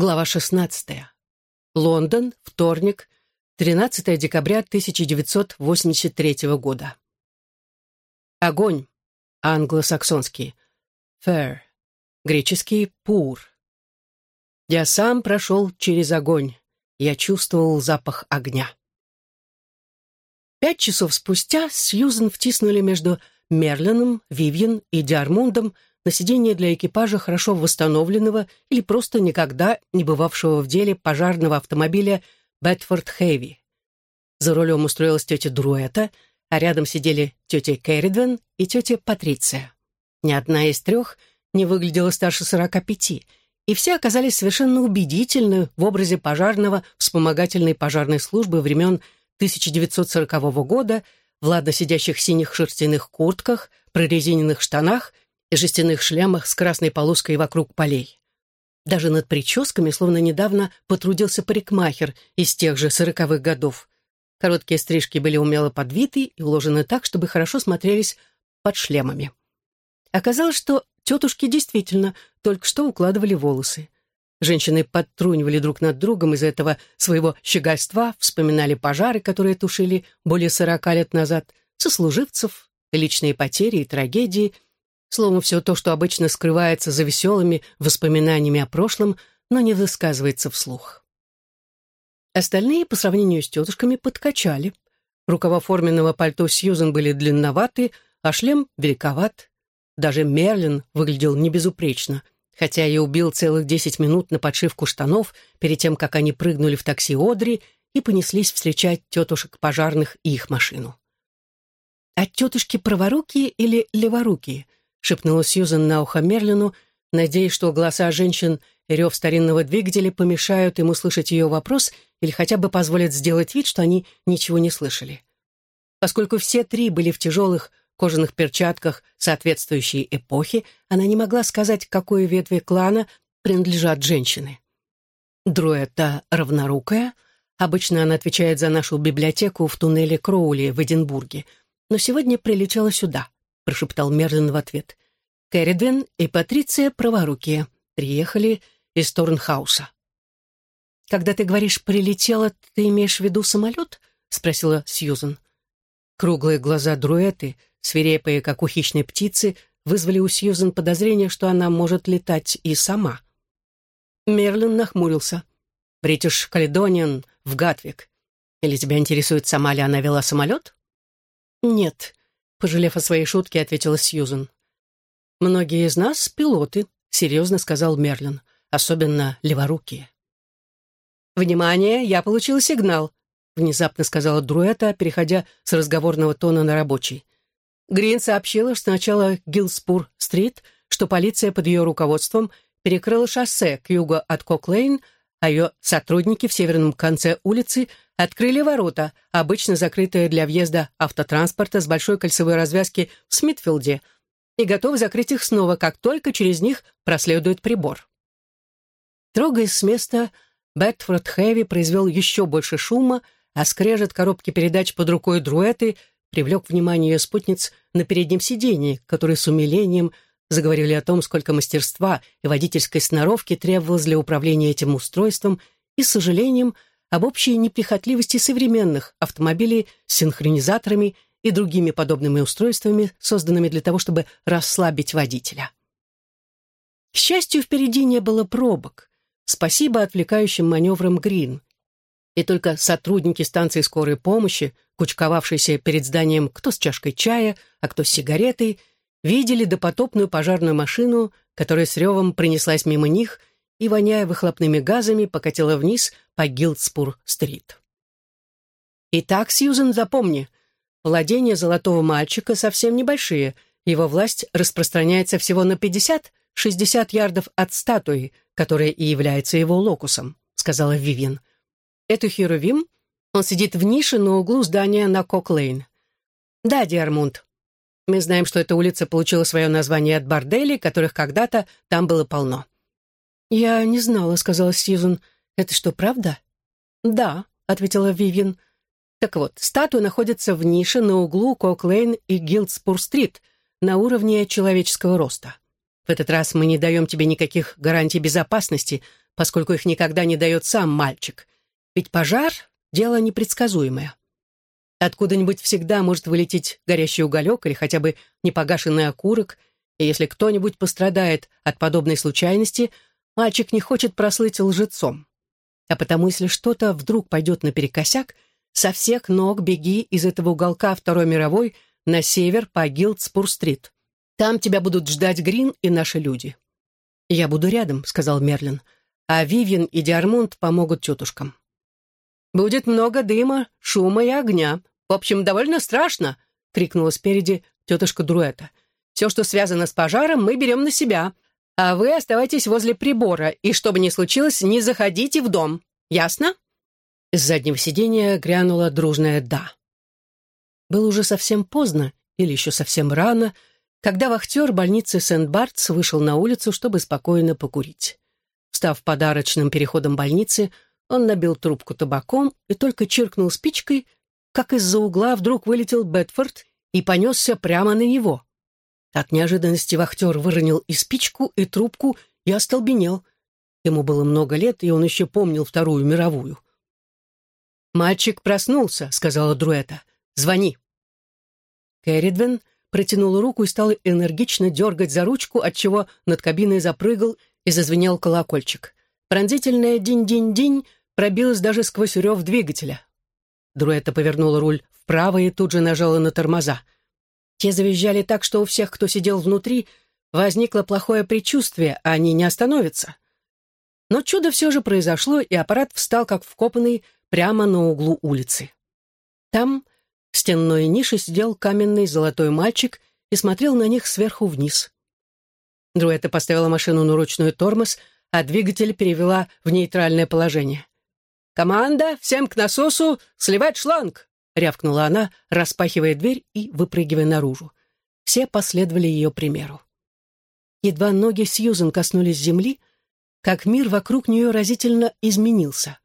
Глава 16. Лондон, вторник, 13 декабря 1983 года. Огонь. Англосаксонский. Fair. Греческий пур. Я сам прошел через огонь. Я чувствовал запах огня. Пять часов спустя Сьюзен втиснули между Мерлином, Вивьен и Диармундом на сиденье для экипажа хорошо восстановленного или просто никогда не бывавшего в деле пожарного автомобиля Бетфорд Хэви. За рулем устроилась тетя Друэта, а рядом сидели тетя Кэрридвен и тетя Патриция. Ни одна из трех не выглядела старше сорока пяти, и все оказались совершенно убедительны в образе пожарного вспомогательной пожарной службы времен 1940 года в ладно сидящих синих шерстяных куртках, прорезиненных штанах и жестяных шлемах с красной полоской вокруг полей. Даже над прическами словно недавно потрудился парикмахер из тех же сороковых годов. Короткие стрижки были умело подвиты и уложены так, чтобы хорошо смотрелись под шлемами. Оказалось, что тетушки действительно только что укладывали волосы. Женщины подтрунивали друг над другом из этого своего щегольства, вспоминали пожары, которые тушили более сорока лет назад, сослуживцев, личные потери и трагедии — Словом, все то, что обычно скрывается за веселыми воспоминаниями о прошлом, но не высказывается вслух. Остальные, по сравнению с тетушками, подкачали. Рукава форменного пальто Сьюзен были длинноваты, а шлем великоват. Даже Мерлин выглядел небезупречно, хотя и убил целых десять минут на подшивку штанов перед тем, как они прыгнули в такси Одри и понеслись встречать тетушек пожарных и их машину. А тетушки праворукие или леворукие —— шепнула Сьюзен на ухо Мерлину, надеясь, что голоса женщин и рев старинного двигателя помешают ему слышать ее вопрос или хотя бы позволят сделать вид, что они ничего не слышали. Поскольку все три были в тяжелых кожаных перчатках соответствующей эпохи, она не могла сказать, какой ветви клана принадлежат женщины. Друэта равнорукая, обычно она отвечает за нашу библиотеку в туннеле Кроули в Эдинбурге, но сегодня прилетела сюда — прошептал Мерлин в ответ. Кэрридвен и Патриция праворукие. Приехали из Торнхауса. «Когда ты говоришь «прилетела», ты имеешь в виду самолет?» — спросила Сьюзен. Круглые глаза Друэты, свирепые, как у хищной птицы, вызвали у Сьюзен подозрение, что она может летать и сама. Мерлин нахмурился. «Бритиш Каледониан в Гатвик. Или тебя интересует, сама ли она вела самолет?» «Нет, Пожалев о своей шутке, ответила Сьюзен. «Многие из нас — пилоты», — серьезно сказал Мерлин, «особенно леворукие». «Внимание, я получил сигнал», — внезапно сказала Друэта, переходя с разговорного тона на рабочий. Грин сообщила, что сначала Гилспур-стрит, что полиция под ее руководством перекрыла шоссе к югу от Коклейн, а ее сотрудники в северном конце улицы открыли ворота, обычно закрытые для въезда автотранспорта с большой кольцевой развязки в Смитфилде, и готовы закрыть их снова, как только через них проследует прибор. Трогаясь с места, Бетфорд Хэви произвел еще больше шума, а скрежет коробки передач под рукой Друэты привлек внимание ее спутниц на переднем сидении, которые с умилением заговорили о том, сколько мастерства и водительской сноровки требовалось для управления этим устройством, и с сожалением – об общей неприхотливости современных автомобилей с синхронизаторами и другими подобными устройствами, созданными для того, чтобы расслабить водителя. К счастью, впереди не было пробок. Спасибо отвлекающим маневрам Грин. И только сотрудники станции скорой помощи, кучковавшиеся перед зданием кто с чашкой чая, а кто с сигаретой, видели допотопную пожарную машину, которая с ревом принеслась мимо них и, воняя выхлопными газами, покатила вниз по Гилдспур-стрит. «Итак, Сьюзен, запомни, владения золотого мальчика совсем небольшие, его власть распространяется всего на 50-60 ярдов от статуи, которая и является его локусом», — сказала Вивин. «Это Херувим, он сидит в нише на углу здания на Кок-Лейн. Да, Диармунд, мы знаем, что эта улица получила свое название от борделей, которых когда-то там было полно. «Я не знала», — сказала Сьюзен. «Это что, правда?» «Да», — ответила Вивьен. «Так вот, статуя находится в нише на углу Коклейн и Гилдспур-стрит, на уровне человеческого роста. В этот раз мы не даем тебе никаких гарантий безопасности, поскольку их никогда не дает сам мальчик. Ведь пожар — дело непредсказуемое. Откуда-нибудь всегда может вылететь горящий уголек или хотя бы непогашенный окурок, и если кто-нибудь пострадает от подобной случайности, мальчик не хочет прослыть лжецом. А потому, если что-то вдруг пойдет наперекосяк, со всех ног беги из этого уголка Второй мировой на север по Гилдспур-стрит. Там тебя будут ждать Грин и наши люди. «Я буду рядом», — сказал Мерлин, «а Вивьен и Диармунд помогут тетушкам». «Будет много дыма, шума и огня. В общем, довольно страшно», — крикнула спереди тетушка Друэта. «Все, что связано с пожаром, мы берем на себя. А вы оставайтесь возле прибора, и что бы ни случилось, не заходите в дом. Ясно?» С заднего сиденья грянула дружная «да». Было уже совсем поздно, или еще совсем рано, когда вахтер больницы Сент-Бартс вышел на улицу, чтобы спокойно покурить. Встав подарочным переходом больницы, он набил трубку табаком и только чиркнул спичкой, как из-за угла вдруг вылетел Бетфорд и понесся прямо на него. От неожиданности вахтер выронил и спичку, и трубку, и остолбенел. Ему было много лет, и он еще помнил Вторую мировую. «Мальчик проснулся», — сказала Друэта. «Звони». Кэрридвен протянула руку и стала энергично дергать за ручку, отчего над кабиной запрыгал и зазвенел колокольчик. Пронзительная динь-динь-динь пробилась даже сквозь рев двигателя. Друэта повернула руль вправо и тут же нажала на тормоза. Те завизжали так, что у всех, кто сидел внутри, возникло плохое предчувствие, а они не остановятся. Но чудо все же произошло, и аппарат встал как вкопанный прямо на углу улицы. Там, в стенной нише, сидел каменный золотой мальчик и смотрел на них сверху вниз. Друэта поставила машину на ручной тормоз, а двигатель перевела в нейтральное положение. «Команда, всем к насосу, сливать шланг!» — рявкнула она, распахивая дверь и выпрыгивая наружу. Все последовали ее примеру. Едва ноги Сьюзен коснулись земли, как мир вокруг нее разительно изменился.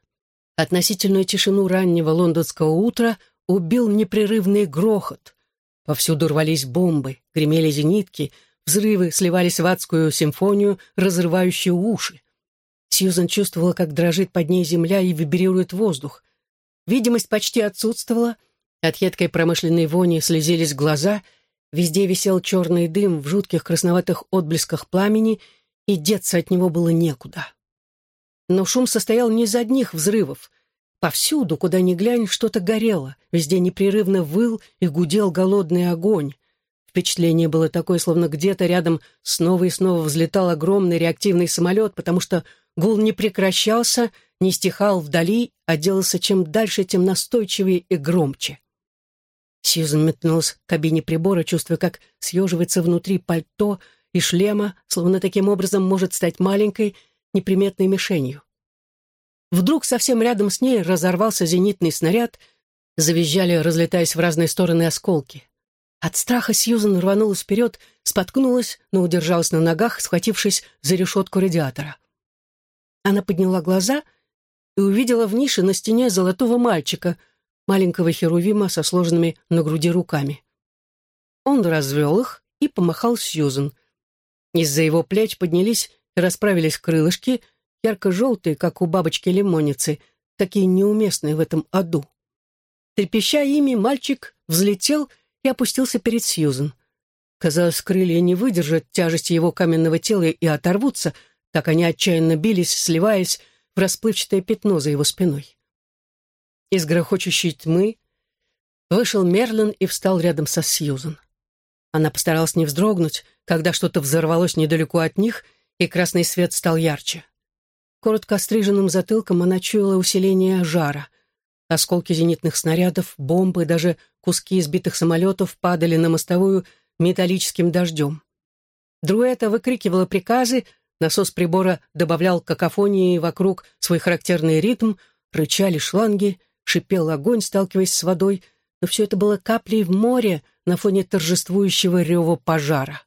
Относительную тишину раннего лондонского утра убил непрерывный грохот. Повсюду рвались бомбы, гремели зенитки, взрывы сливались в адскую симфонию, разрывающую уши. Сьюзан чувствовала, как дрожит под ней земля и вибрирует воздух. Видимость почти отсутствовала, от едкой промышленной вони слезились глаза, везде висел черный дым в жутких красноватых отблесках пламени, и деться от него было некуда. Но шум состоял не из одних взрывов. Повсюду, куда ни глянь, что-то горело, везде непрерывно выл и гудел голодный огонь. Впечатление было такое, словно где-то рядом снова и снова взлетал огромный реактивный самолет, потому что Гул не прекращался, не стихал вдали, а делался чем дальше, тем настойчивее и громче. Сьюзен метнулась к кабине прибора, чувствуя, как съеживается внутри пальто и шлема, словно таким образом может стать маленькой, неприметной мишенью. Вдруг совсем рядом с ней разорвался зенитный снаряд, завизжали, разлетаясь в разные стороны осколки. От страха Сьюзен рванулась вперед, споткнулась, но удержалась на ногах, схватившись за решетку радиатора. Она подняла глаза и увидела в нише на стене золотого мальчика, маленького херувима со сложенными на груди руками. Он развел их и помахал Сьюзен. Из-за его плеч поднялись и расправились крылышки, ярко-желтые, как у бабочки-лимонницы, такие неуместные в этом аду. Трепеща ими, мальчик взлетел и опустился перед Сьюзен. Казалось, крылья не выдержат тяжести его каменного тела и оторвутся — так они отчаянно бились, сливаясь в расплывчатое пятно за его спиной. Из грохочущей тьмы вышел Мерлин и встал рядом со Сьюзан. Она постаралась не вздрогнуть, когда что-то взорвалось недалеко от них, и красный свет стал ярче. Коротко остриженным затылком она чуяла усиление жара. Осколки зенитных снарядов, бомбы, даже куски избитых самолетов падали на мостовую металлическим дождем. Друэта выкрикивала приказы, Насос прибора добавлял какофонии вокруг свой характерный ритм, рычали шланги, шипел огонь, сталкиваясь с водой, но все это было каплей в море на фоне торжествующего рева пожара.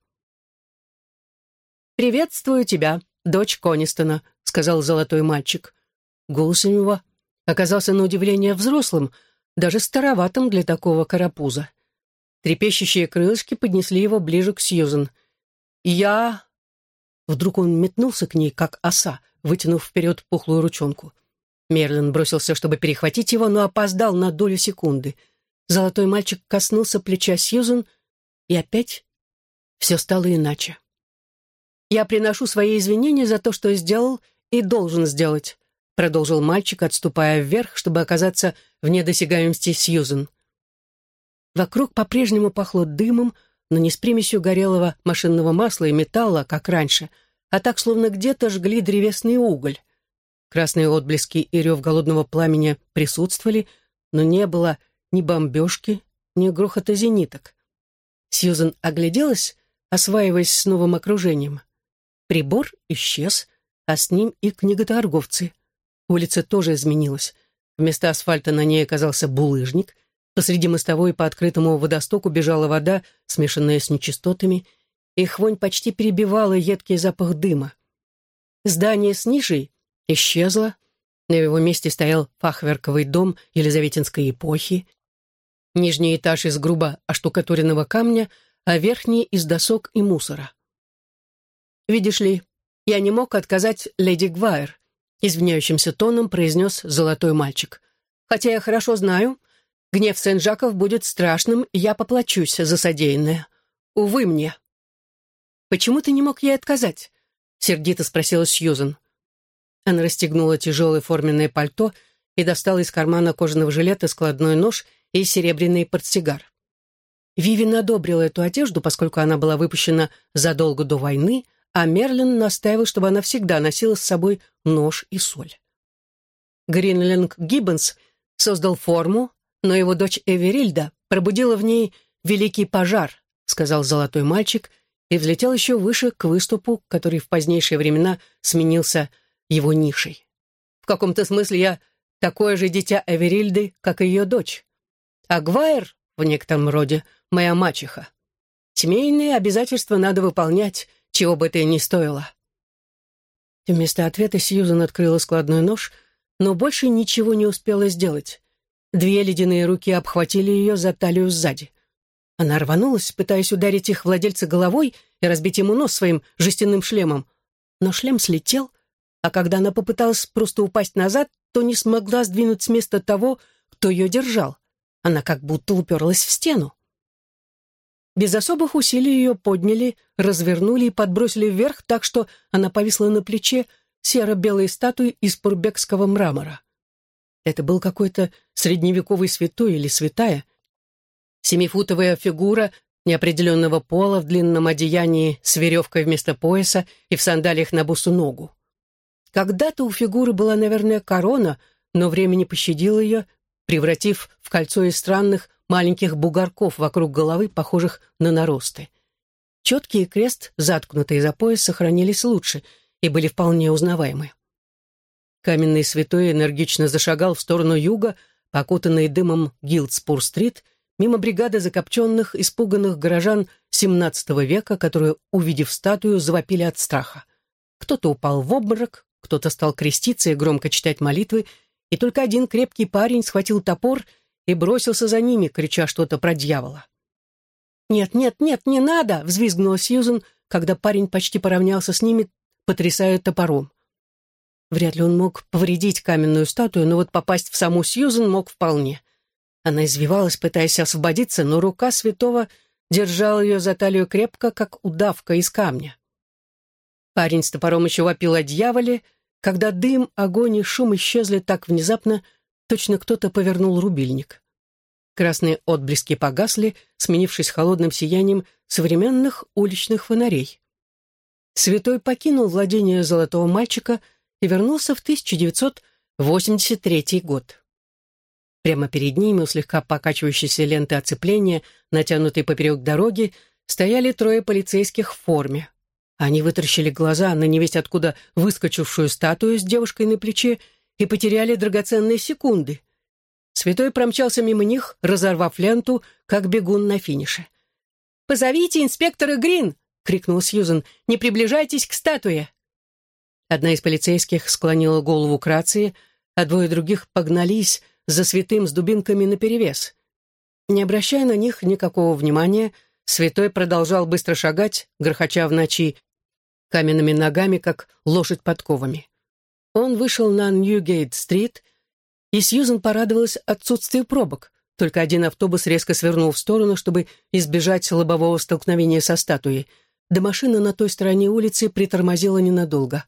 «Приветствую тебя, дочь Конистона», — сказал золотой мальчик. Голос у него оказался на удивление взрослым, даже староватым для такого карапуза. Трепещущие крылышки поднесли его ближе к Сьюзен. «Я Вдруг он метнулся к ней, как оса, вытянув вперед пухлую ручонку. Мерлин бросился, чтобы перехватить его, но опоздал на долю секунды. Золотой мальчик коснулся плеча Сьюзен, и опять все стало иначе. «Я приношу свои извинения за то, что сделал и должен сделать», продолжил мальчик, отступая вверх, чтобы оказаться вне досягаемости Сьюзен. Вокруг по-прежнему пахло дымом, но не с примесью горелого машинного масла и металла, как раньше, а так, словно где-то жгли древесный уголь. Красные отблески и рев голодного пламени присутствовали, но не было ни бомбежки, ни грохота зениток. Сьюзен огляделась, осваиваясь с новым окружением. Прибор исчез, а с ним и книготорговцы. Улица тоже изменилась. Вместо асфальта на ней оказался булыжник. Посреди мостовой по открытому водостоку бежала вода, смешанная с нечистотами. Их вонь почти перебивала едкий запах дыма. Здание с нишей исчезло. На его месте стоял фахверковый дом Елизаветинской эпохи. Нижний этаж из грубо оштукатуренного камня, а верхний из досок и мусора. «Видишь ли, я не мог отказать леди Гвайр», извиняющимся тоном произнес золотой мальчик. «Хотя я хорошо знаю, гнев Сен-Жаков будет страшным, и я поплачусь за содеянное. Увы мне». «Почему ты не мог ей отказать?» — сердито спросила Сьюзен. Она расстегнула тяжелое форменное пальто и достала из кармана кожаного жилета складной нож и серебряный портсигар. Вивин одобрила эту одежду, поскольку она была выпущена задолго до войны, а Мерлин настаивал, чтобы она всегда носила с собой нож и соль. Гринлинг Гиббонс создал форму, но его дочь Эверильда пробудила в ней великий пожар, сказал золотой мальчик, и взлетел еще выше к выступу, который в позднейшие времена сменился его нишей. В каком-то смысле я такое же дитя Эверильды, как и ее дочь. А Гвайер, в некотором роде, моя мачеха. Семейные обязательства надо выполнять, чего бы это ни стоило. Вместо ответа Сьюзан открыла складной нож, но больше ничего не успела сделать. Две ледяные руки обхватили ее за талию сзади. Она рванулась, пытаясь ударить их владельца головой и разбить ему нос своим жестяным шлемом. Но шлем слетел, а когда она попыталась просто упасть назад, то не смогла сдвинуть с места того, кто ее держал. Она как будто уперлась в стену. Без особых усилий ее подняли, развернули и подбросили вверх так, что она повисла на плече серо-белой статуи из пурбекского мрамора. Это был какой-то средневековый святой или святая. Семифутовая фигура неопределенного пола в длинном одеянии с веревкой вместо пояса и в сандалиях на босу ногу. Когда-то у фигуры была, наверное, корона, но время не пощадило ее, превратив в кольцо из странных маленьких бугорков вокруг головы, похожих на наросты. Четкий крест, заткнутый за пояс, сохранились лучше и были вполне узнаваемы. Каменный святой энергично зашагал в сторону юга, покутанный дымом Гилдспур-стрит, мимо бригады закопченных, испуганных горожан XVII века, которые, увидев статую, завопили от страха. Кто-то упал в обморок, кто-то стал креститься и громко читать молитвы, и только один крепкий парень схватил топор и бросился за ними, крича что-то про дьявола. «Нет, нет, нет, не надо!» — взвизгнула Сьюзен, когда парень почти поравнялся с ними, потрясая топором. Вряд ли он мог повредить каменную статую, но вот попасть в саму Сьюзен мог вполне. Она извивалась, пытаясь освободиться, но рука святого держала ее за талию крепко, как удавка из камня. Парень с топором еще вопил о дьяволе, когда дым, огонь и шум исчезли так внезапно, Точно кто-то повернул рубильник. Красные отблески погасли, сменившись холодным сиянием современных уличных фонарей. Святой покинул владение золотого мальчика и вернулся в 1983 год. Прямо перед ними, у слегка покачивающейся ленты оцепления, натянутой поперек дороги, стояли трое полицейских в форме. Они вытаращили глаза на невесть откуда выскочившую статую с девушкой на плече и потеряли драгоценные секунды. Святой промчался мимо них, разорвав ленту, как бегун на финише. «Позовите инспектора Грин!» — крикнул Сьюзен. «Не приближайтесь к статуе!» Одна из полицейских склонила голову к рации, а двое других погнались за святым с дубинками наперевес. Не обращая на них никакого внимания, святой продолжал быстро шагать, грохоча в ночи каменными ногами, как лошадь подковами. Он вышел на Ньюгейт-стрит, и Сьюзен порадовалась отсутствию пробок. Только один автобус резко свернул в сторону, чтобы избежать лобового столкновения со статуей. До машины на той стороне улицы притормозила ненадолго.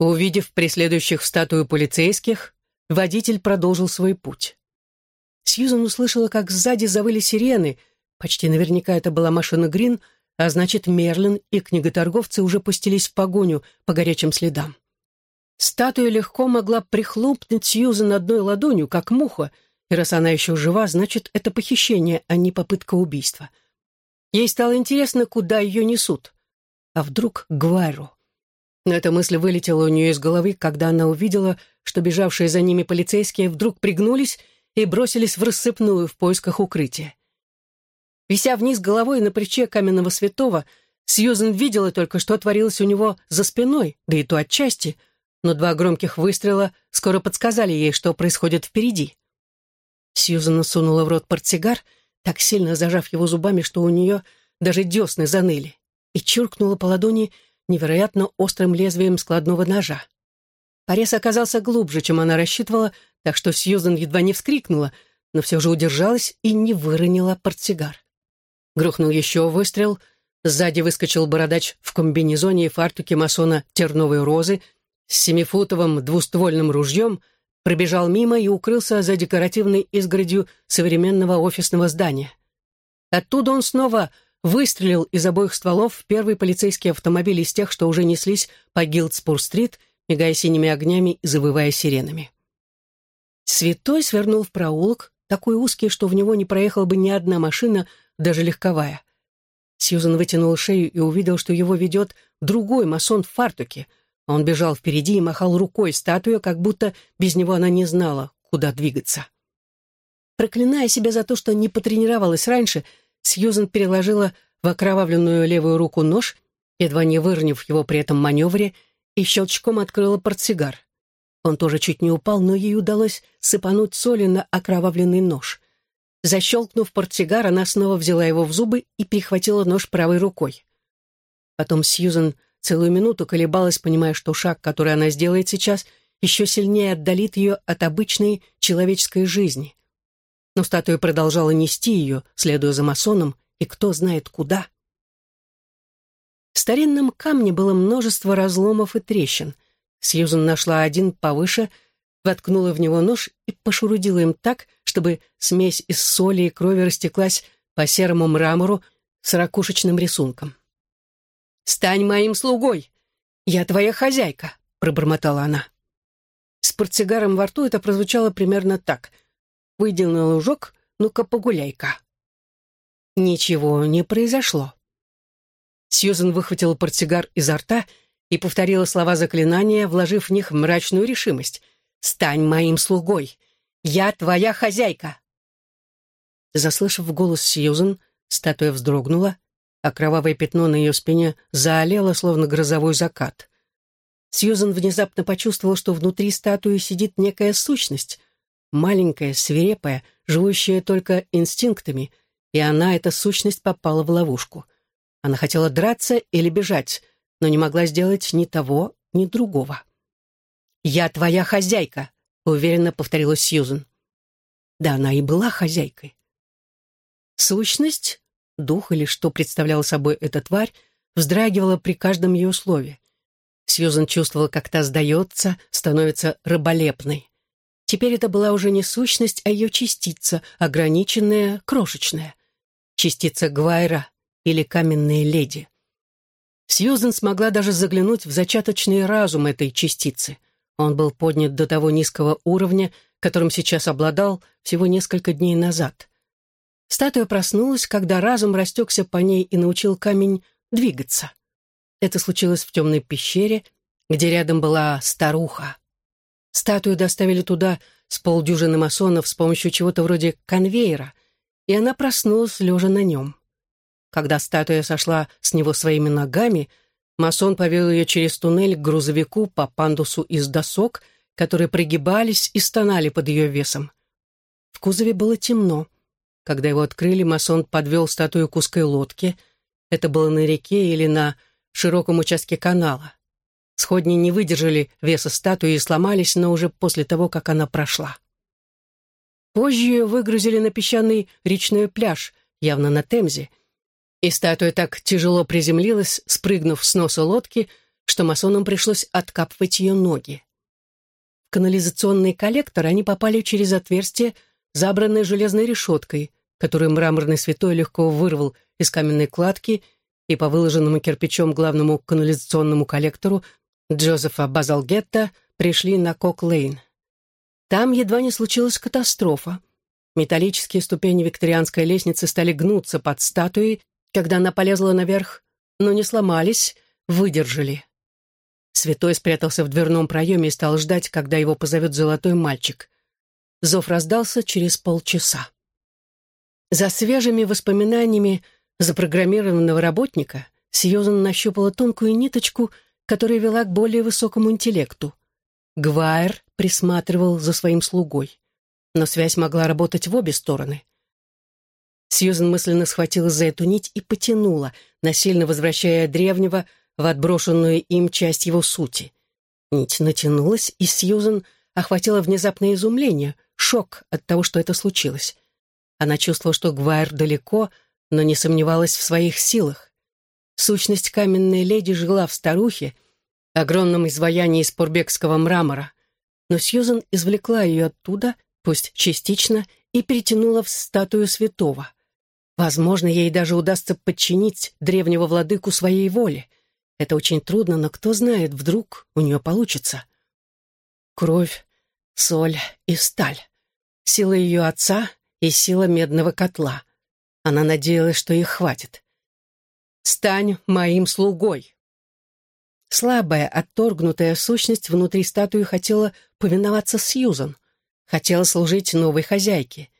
Увидев преследующих статую полицейских, водитель продолжил свой путь. Сьюзан услышала, как сзади завыли сирены. Почти наверняка это была машина Грин, а значит, Мерлин и книготорговцы уже пустились в погоню по горячим следам. Статуя легко могла прихлопнуть Сьюзан одной ладонью, как муха, и раз она еще жива, значит, это похищение, а не попытка убийства. Ей стало интересно, куда ее несут. А вдруг Гвайру? Но эта мысль вылетела у нее из головы, когда она увидела, что бежавшие за ними полицейские вдруг пригнулись и бросились в рассыпную в поисках укрытия. Вися вниз головой на плече каменного святого, Сьюзен видела только, что творилось у него за спиной, да и то отчасти, но два громких выстрела скоро подсказали ей, что происходит впереди. Сьюзан сунула в рот портсигар, так сильно зажав его зубами, что у нее даже десны заныли, и чуркнула по ладони невероятно острым лезвием складного ножа. Порез оказался глубже, чем она рассчитывала, так что Сьюзан едва не вскрикнула, но все же удержалась и не выронила портсигар. Грохнул еще выстрел, сзади выскочил бородач в комбинезоне и фартуке масона терновой розы с семифутовым двуствольным ружьем, пробежал мимо и укрылся за декоративной изгородью современного офисного здания. Оттуда он снова выстрелил из обоих стволов в первый полицейский автомобиль из тех, что уже неслись по Гилдспур-стрит, мигая синими огнями и завывая сиренами. Святой свернул в проулок, такой узкий, что в него не проехала бы ни одна машина, даже легковая. Сьюзан вытянул шею и увидел, что его ведет другой масон в фартуке — он бежал впереди и махал рукой статуя, как будто без него она не знала, куда двигаться. Проклиная себя за то, что не потренировалась раньше, Сьюзен переложила в окровавленную левую руку нож, едва не выронив его при этом маневре, и щелчком открыла портсигар. Он тоже чуть не упал, но ей удалось сыпануть соли на окровавленный нож. Защелкнув портсигар, она снова взяла его в зубы и перехватила нож правой рукой. Потом Сьюзен Целую минуту колебалась, понимая, что шаг, который она сделает сейчас, еще сильнее отдалит ее от обычной человеческой жизни. Но статуя продолжала нести ее, следуя за масоном, и кто знает куда. В старинном камне было множество разломов и трещин. Сьюзан нашла один повыше, воткнула в него нож и пошурудила им так, чтобы смесь из соли и крови растеклась по серому мрамору с ракушечным рисунком. «Стань моим слугой! Я твоя хозяйка!» — пробормотала она. С портсигаром во рту это прозвучало примерно так. «Выйди на лужок, ну-ка погуляй-ка». Ничего не произошло. Сьюзен выхватила портсигар изо рта и повторила слова заклинания, вложив в них мрачную решимость. «Стань моим слугой! Я твоя хозяйка!» Заслышав голос Сьюзен, статуя вздрогнула, а кровавое пятно на ее спине заолело, словно грозовой закат. Сьюзан внезапно почувствовал, что внутри статуи сидит некая сущность, маленькая, свирепая, живущая только инстинктами, и она, эта сущность, попала в ловушку. Она хотела драться или бежать, но не могла сделать ни того, ни другого. «Я твоя хозяйка», — уверенно повторила Сьюзан. Да, она и была хозяйкой. Сущность дух или что представляла собой эта тварь, вздрагивала при каждом ее слове. Сьюзан чувствовала, как та сдается, становится раболепной. Теперь это была уже не сущность, а ее частица, ограниченная, крошечная. Частица Гвайра или каменная леди. Сьюзен смогла даже заглянуть в зачаточный разум этой частицы. Он был поднят до того низкого уровня, которым сейчас обладал всего несколько дней назад. Статуя проснулась, когда разум растекся по ней и научил камень двигаться. Это случилось в темной пещере, где рядом была старуха. Статую доставили туда с полдюжины масонов с помощью чего-то вроде конвейера, и она проснулась, лежа на нем. Когда статуя сошла с него своими ногами, масон повел ее через туннель к грузовику по пандусу из досок, которые пригибались и стонали под ее весом. В кузове было темно. Когда его открыли, масон подвел статую к узкой лодке. Это было на реке или на широком участке канала. Сходни не выдержали веса статуи и сломались, но уже после того, как она прошла. Позже ее выгрузили на песчаный речной пляж, явно на Темзе, и статуя так тяжело приземлилась, спрыгнув с носа лодки, что масонам пришлось откапывать ее ноги. В канализационный коллектор они попали через отверстие, забранное железной решеткой, которую мраморный святой легко вырвал из каменной кладки и по выложенному кирпичом главному канализационному коллектору Джозефа Базалгетта пришли на Кок-Лейн. Там едва не случилась катастрофа. Металлические ступени викторианской лестницы стали гнуться под статуей, когда она полезла наверх, но не сломались, выдержали. Святой спрятался в дверном проеме и стал ждать, когда его позовет золотой мальчик. Зов раздался через полчаса. За свежими воспоминаниями запрограммированного работника Сьюзан нащупала тонкую ниточку, которая вела к более высокому интеллекту. Гвайр присматривал за своим слугой. Но связь могла работать в обе стороны. Сьюзен мысленно схватилась за эту нить и потянула, насильно возвращая древнего в отброшенную им часть его сути. Нить натянулась, и Сьюзен охватила внезапное изумление, шок от того, что это случилось. Она чувствовала, что Гвайр далеко, но не сомневалась в своих силах. Сущность каменной леди жила в старухе, огромном изваянии из пурбекского мрамора, но Сьюзен извлекла ее оттуда, пусть частично, и перетянула в статую святого. Возможно, ей даже удастся подчинить древнего владыку своей воле. Это очень трудно, но кто знает, вдруг у нее получится. Кровь, соль и сталь. Сила ее отца и сила медного котла. Она надеялась, что их хватит. «Стань моим слугой!» Слабая, отторгнутая сущность внутри статуи хотела повиноваться Сьюзан, хотела служить новой хозяйке.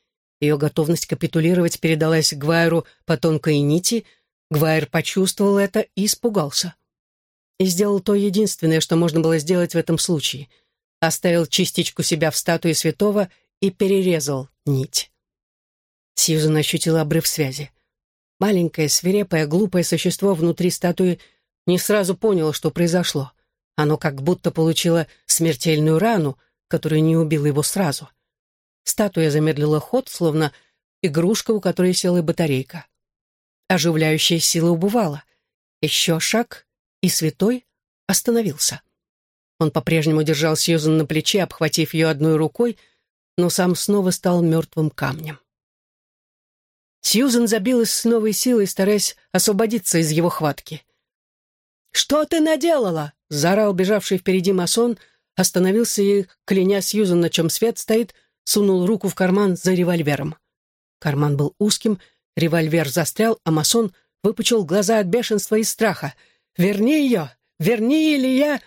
Ее готовность капитулировать передалась Гвайру по тонкой нити, Гвайр почувствовал это и испугался. И сделал то единственное, что можно было сделать в этом случае. Оставил частичку себя в статуе святого и перерезал нить. Сьюзан ощутила обрыв связи. Маленькое, свирепое, глупое существо внутри статуи не сразу поняло, что произошло. Оно как будто получило смертельную рану, которая не убила его сразу. Статуя замедлила ход, словно игрушка, у которой села батарейка. Оживляющая сила убывала. Еще шаг, и святой остановился. Он по-прежнему держал Сьюзан на плече, обхватив ее одной рукой, но сам снова стал мертвым камнем. Сьюзан забилась с новой силой, стараясь освободиться из его хватки. «Что ты наделала?» — заорал бежавший впереди масон, остановился и, кляня Сьюзан, на чем свет стоит, сунул руку в карман за револьвером. Карман был узким, револьвер застрял, а масон выпучил глаза от бешенства и страха. «Верни ее! Верни, или я...»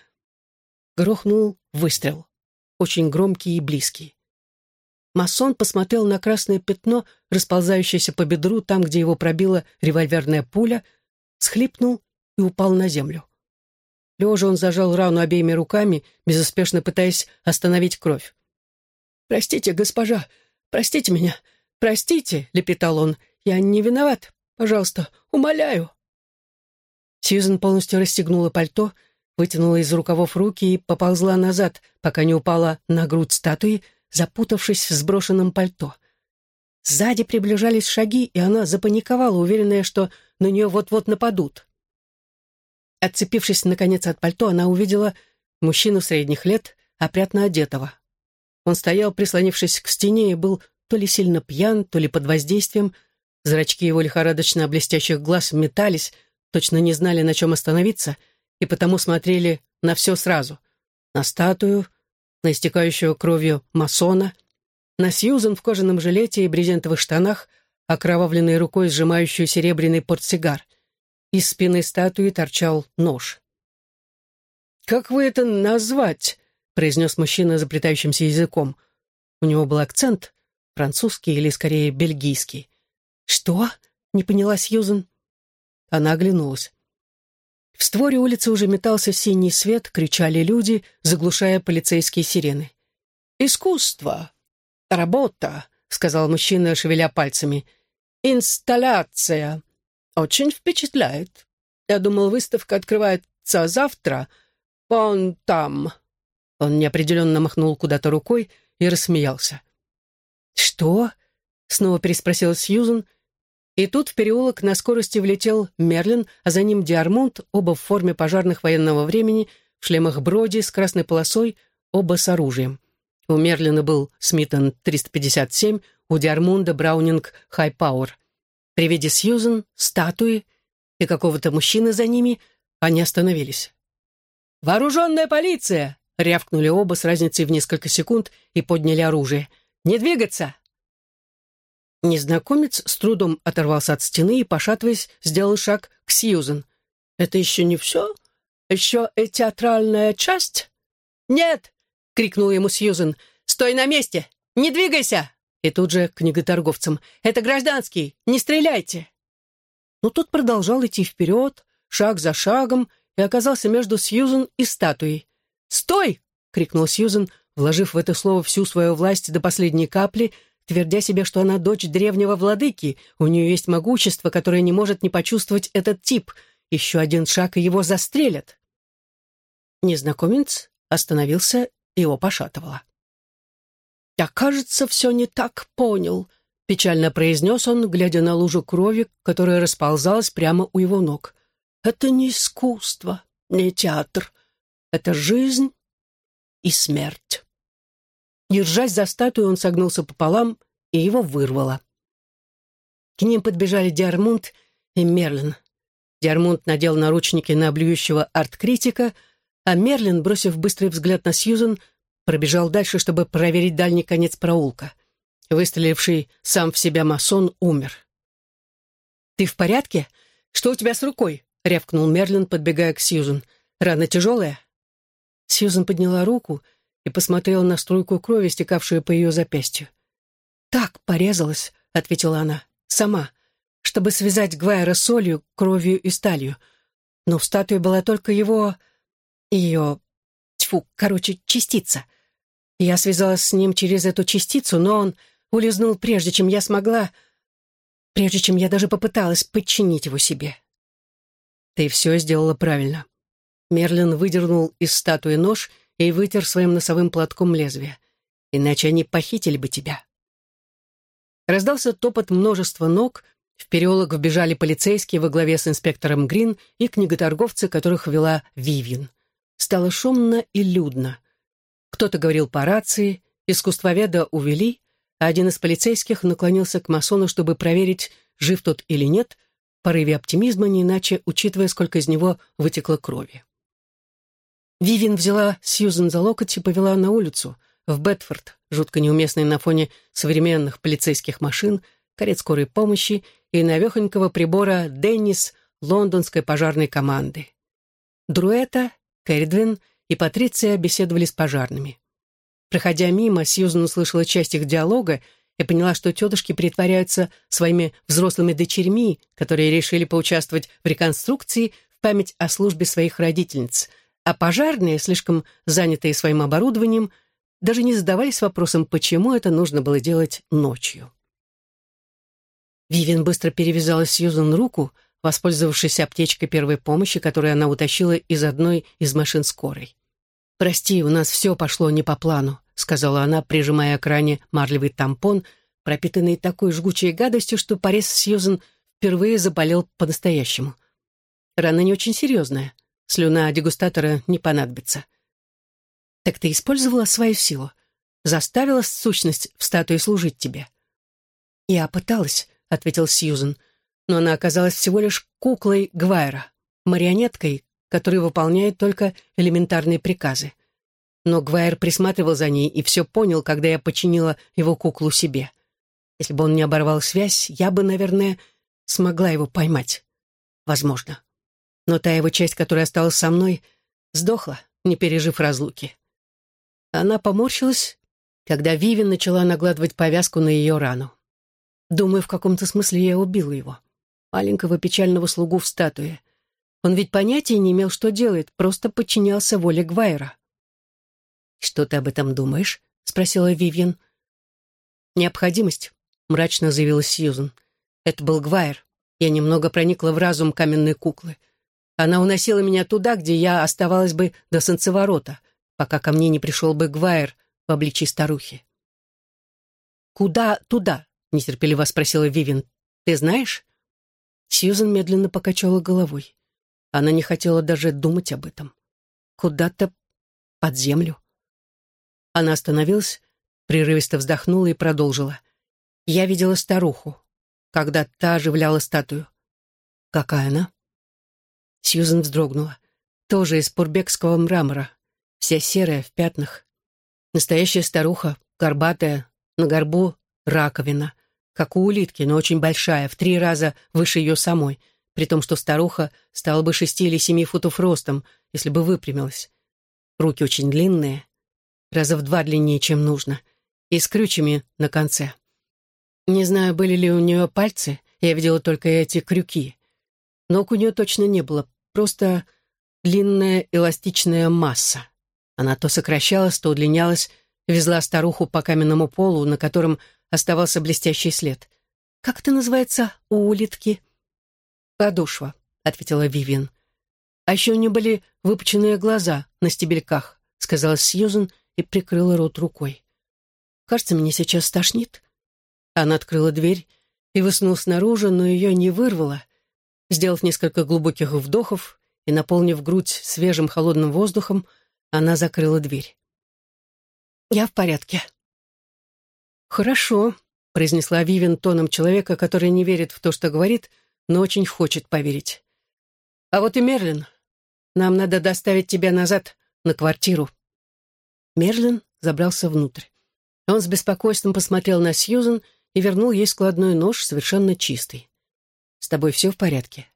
Грохнул выстрел. Очень громкий и близкий. Масон посмотрел на красное пятно, расползающееся по бедру, там, где его пробила револьверная пуля, схлипнул и упал на землю. Лежа он зажал рану обеими руками, безуспешно пытаясь остановить кровь. «Простите, госпожа, простите меня, простите», — лепетал он, — «я не виноват, пожалуйста, умоляю». Сьюзен полностью расстегнула пальто, вытянула из рукавов руки и поползла назад, пока не упала на грудь статуи, запутавшись в сброшенном пальто. Сзади приближались шаги, и она запаниковала, уверенная, что на нее вот-вот нападут. Отцепившись, наконец, от пальто, она увидела мужчину средних лет, опрятно одетого. Он стоял, прислонившись к стене, и был то ли сильно пьян, то ли под воздействием. Зрачки его лихорадочно блестящих глаз метались, точно не знали, на чем остановиться, и потому смотрели на все сразу. На статую, на истекающего кровью масона, на Сьюзен в кожаном жилете и брезентовых штанах, окровавленной рукой сжимающую серебряный портсигар. Из спины статуи торчал нож. «Как вы это назвать?» — произнес мужчина заплетающимся языком. У него был акцент, французский или, скорее, бельгийский. «Что?» — не поняла Сьюзен. Она оглянулась. В створе улицы уже метался синий свет, кричали люди, заглушая полицейские сирены. «Искусство! Работа!» — сказал мужчина, шевеля пальцами. «Инсталляция! Очень впечатляет. Я думал, выставка открывается завтра, «Вон там!» Он неопределенно махнул куда-то рукой и рассмеялся. «Что?» — снова переспросила Сьюзен. И тут в переулок на скорости влетел Мерлин, а за ним Диармунд, оба в форме пожарных военного времени, в шлемах Броди с красной полосой, оба с оружием. У Мерлина был Смитон 357, у Диармунда Браунинг Хай Пауэр. При виде Сьюзен, статуи и какого-то мужчины за ними они остановились. «Вооруженная полиция!» — рявкнули оба с разницей в несколько секунд и подняли оружие. «Не двигаться!» Незнакомец с трудом оторвался от стены и, пошатываясь, сделал шаг к Сьюзен. «Это еще не все? Еще и театральная часть?» «Нет!» — крикнул ему Сьюзен. «Стой на месте! Не двигайся!» И тут же к книготорговцам. «Это гражданский! Не стреляйте!» Но тот продолжал идти вперед, шаг за шагом, и оказался между Сьюзен и статуей. «Стой!» — крикнул Сьюзен, вложив в это слово всю свою власть до последней капли, твердя себе, что она дочь древнего владыки, у нее есть могущество, которое не может не почувствовать этот тип. Еще один шаг, и его застрелят. Незнакомец остановился, его пошатывало. «Я, кажется, все не так понял», — печально произнес он, глядя на лужу крови, которая расползалась прямо у его ног. «Это не искусство, не театр. Это жизнь и смерть». Держась за статую, он согнулся пополам, и его вырвало. К ним подбежали Диармунд и Мерлин. Диармунд надел наручники на блюющего арт-критика, а Мерлин, бросив быстрый взгляд на Сьюзен, пробежал дальше, чтобы проверить дальний конец проулка. Выстреливший сам в себя масон умер. «Ты в порядке? Что у тебя с рукой?» — рявкнул Мерлин, подбегая к Сьюзен. «Рана тяжелая?» Сьюзен подняла руку и посмотрела на струйку крови, стекавшую по ее запястью. «Так, порезалась», — ответила она, — «сама, чтобы связать Гвайра солью, кровью и сталью. Но в статуе была только его... ее... тьфу, короче, частица. Я связалась с ним через эту частицу, но он улизнул прежде, чем я смогла... прежде чем я даже попыталась подчинить его себе». «Ты все сделала правильно». Мерлин выдернул из статуи нож и вытер своим носовым платком лезвие. «Иначе они похитили бы тебя». Раздался топот множества ног, в переулок вбежали полицейские во главе с инспектором Грин и книготорговцы, которых вела Вивин. Стало шумно и людно. Кто-то говорил по рации, искусствоведа увели, а один из полицейских наклонился к масону, чтобы проверить, жив тот или нет, в порыве оптимизма, не иначе, учитывая, сколько из него вытекло крови. Вивин взяла Сьюзен за локоть и повела на улицу, в Бетфорд, жутко неуместный на фоне современных полицейских машин, карет скорой помощи и навехонького прибора «Деннис» лондонской пожарной команды. Друэта, Кэрридвин и Патриция беседовали с пожарными. Проходя мимо, Сьюзан услышала часть их диалога и поняла, что тетушки притворяются своими взрослыми дочерьми, которые решили поучаствовать в реконструкции в память о службе своих родительниц – а пожарные, слишком занятые своим оборудованием, даже не задавались вопросом, почему это нужно было делать ночью. Вивин быстро перевязала Сьюзан руку, воспользовавшись аптечкой первой помощи, которую она утащила из одной из машин скорой. «Прости, у нас все пошло не по плану», — сказала она, прижимая к ране марлевый тампон, пропитанный такой жгучей гадостью, что порез Сьюзан впервые заболел по-настоящему. Рана не очень серьезная. Слюна дегустатора не понадобится. Так ты использовала свою силу? Заставила сущность в статуе служить тебе? Я пыталась, — ответил Сьюзен, но она оказалась всего лишь куклой Гвайра, марионеткой, которая выполняет только элементарные приказы. Но Гвайр присматривал за ней и все понял, когда я починила его куклу себе. Если бы он не оборвал связь, я бы, наверное, смогла его поймать. Возможно но та его часть, которая осталась со мной, сдохла, не пережив разлуки. Она поморщилась, когда Вивин начала нагладывать повязку на ее рану. Думаю, в каком-то смысле я убила его. Маленького печального слугу в статуе. Он ведь понятия не имел, что делает, просто подчинялся воле Гвайра. «Что ты об этом думаешь?» — спросила Вивьен. «Необходимость», — мрачно заявила Сьюзен. «Это был Гвайр. Я немного проникла в разум каменной куклы. Она уносила меня туда, где я оставалась бы до солнцеворота, пока ко мне не пришел бы Гвайер в обличии старухи. «Куда туда?» — нетерпеливо спросила Вивин. «Ты знаешь?» Сьюзен медленно покачала головой. Она не хотела даже думать об этом. Куда-то под землю. Она остановилась, прерывисто вздохнула и продолжила. «Я видела старуху, когда та оживляла статую. Какая она?» Сьюзен вздрогнула. Тоже из пурбекского мрамора. Вся серая, в пятнах. Настоящая старуха, горбатая, на горбу раковина. Как у улитки, но очень большая, в три раза выше ее самой. При том, что старуха стала бы шести или семи футов ростом, если бы выпрямилась. Руки очень длинные, раза в два длиннее, чем нужно, и с крючьями на конце. Не знаю, были ли у нее пальцы, я видела только эти крюки. Ног у нее точно не было, просто длинная эластичная масса. Она то сокращалась, то удлинялась, везла старуху по каменному полу, на котором оставался блестящий след. «Как это называется у улитки?» «Подошва», — ответила Вивиан. «А еще у нее были выпученные глаза на стебельках», — сказала Сьюзен и прикрыла рот рукой. «Кажется, меня сейчас стошнит». Она открыла дверь и высунулась снаружи, но ее не вырвало. Сделав несколько глубоких вдохов и наполнив грудь свежим холодным воздухом, она закрыла дверь. «Я в порядке». «Хорошо», — произнесла Вивен тоном человека, который не верит в то, что говорит, но очень хочет поверить. «А вот и Мерлин. Нам надо доставить тебя назад на квартиру». Мерлин забрался внутрь. Он с беспокойством посмотрел на Сьюзен и вернул ей складной нож, совершенно чистый. С тобой все в порядке?»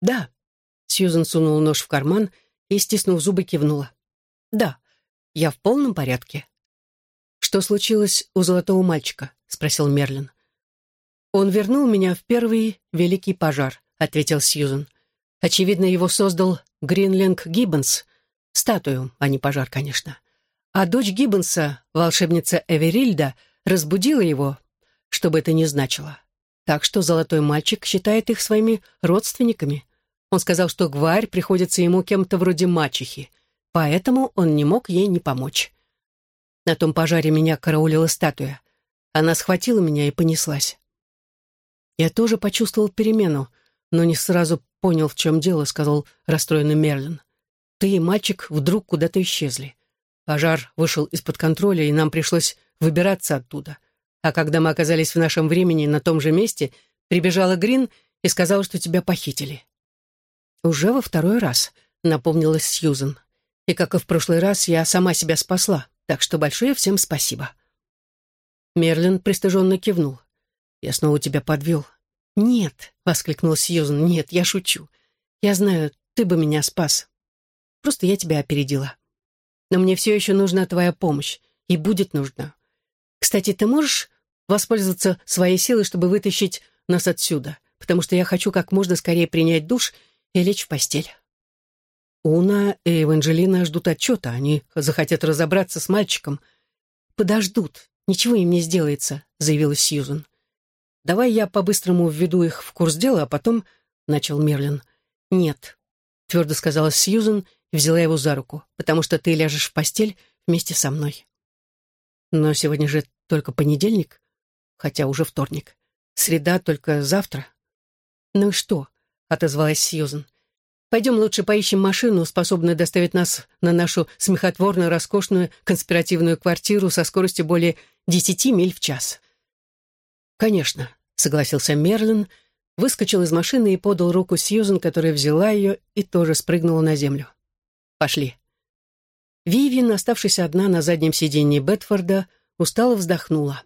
«Да». Сьюзен сунула нож в карман и, стиснув зубы, кивнула. «Да, я в полном порядке». «Что случилось у золотого мальчика?» — спросил Мерлин. «Он вернул меня в первый великий пожар», — ответил Сьюзен. «Очевидно, его создал Гринлинг Гиббонс. Статую, а не пожар, конечно. А дочь Гиббонса, волшебница Эверильда, разбудила его, что бы это ни значило. Так что золотой мальчик считает их своими родственниками. Он сказал, что Гварь приходится ему кем-то вроде мачехи, поэтому он не мог ей не помочь. На том пожаре меня караулила статуя. Она схватила меня и понеслась. Я тоже почувствовал перемену, но не сразу понял, в чем дело, сказал расстроенный Мерлин. Ты и мальчик вдруг куда-то исчезли. Пожар вышел из-под контроля, и нам пришлось выбираться оттуда. А когда мы оказались в нашем времени на том же месте, прибежала Грин и сказала, что тебя похитили. Уже во второй раз, напомнилась Сьюзен. И как и в прошлый раз, я сама себя спасла, так что большое всем спасибо. Мерлин пристыженно кивнул. «Я снова тебя подвел». «Нет», — воскликнул Сьюзен, — «нет, я шучу. Я знаю, ты бы меня спас. Просто я тебя опередила. Но мне все еще нужна твоя помощь, и будет нужна. Кстати, ты можешь воспользоваться своей силой, чтобы вытащить нас отсюда, потому что я хочу как можно скорее принять душ и лечь в постель. Уна и Эванжелина ждут отчета, они захотят разобраться с мальчиком. «Подождут, ничего им не сделается», — заявила Сьюзен. «Давай я по-быстрому введу их в курс дела, а потом...» — начал Мерлин. «Нет», — твердо сказала Сьюзен и взяла его за руку, «потому что ты ляжешь в постель вместе со мной». «Но сегодня же только понедельник хотя уже вторник. Среда только завтра. «Ну и что?» — отозвалась Сьюзен. «Пойдем лучше поищем машину, способную доставить нас на нашу смехотворно роскошную конспиративную квартиру со скоростью более десяти миль в час». «Конечно», — согласился Мерлин, выскочил из машины и подал руку Сьюзен, которая взяла ее и тоже спрыгнула на землю. «Пошли». Вивин, оставшись одна на заднем сиденье Бетфорда, устало вздохнула.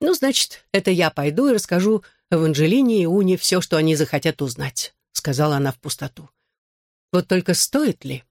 «Ну, значит, это я пойду и расскажу Эванжелине и Уне все, что они захотят узнать», — сказала она в пустоту. «Вот только стоит ли?»